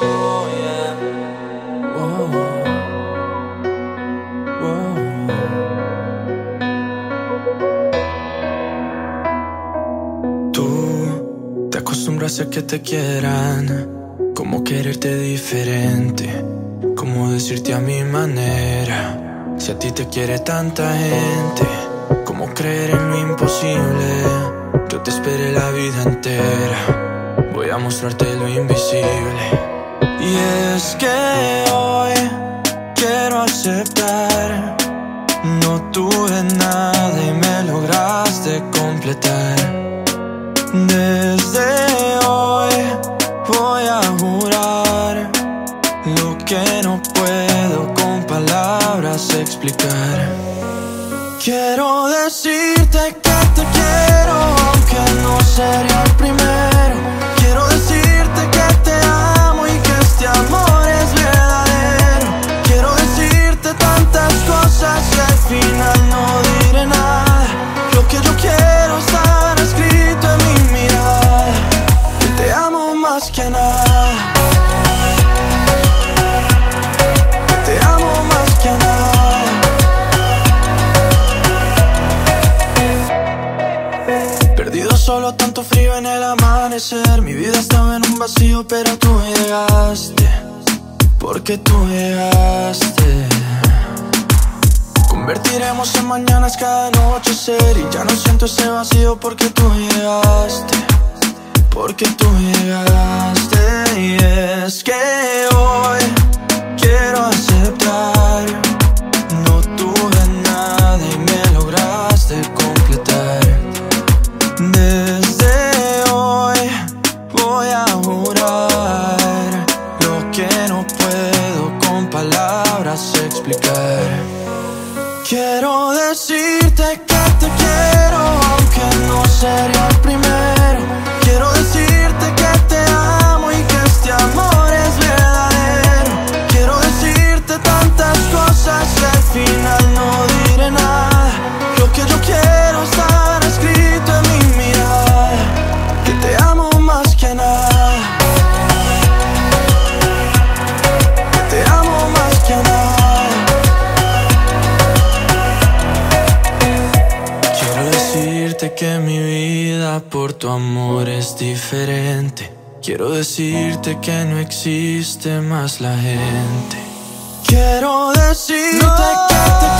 Oh. Whoa. Whoa. Tú te acostumbras a que te quieran, como quererte diferente, como decirte a mi manera. Si a ti te quiere tanta gente, como creer en lo imposible. Yo te esperé la vida entera, voy a mostrarte lo invisible. Y es que hoy quiero aceptar, no tuve nada y me lograste completar. Desde hoy voy a jurar lo que no puedo con palabras explicar. Quiero decirte que te quiero, aunque no sería solo, tanto frío en el amanecer. Mi vida estaba en un vacío, pero tú llegaste. Porque tú llegaste. Convertiremos en mañanas cada anochecer. Y ya no siento ese vacío porque tú llegaste. Porque tú llegaste. Voy a jurar lo que no puedo con palabras explicar. Quiero decirte que te quiero, aunque no sería el primero. Por tu amor es diferente. Quiero decirte que no existe más la gente. Quiero decirte que te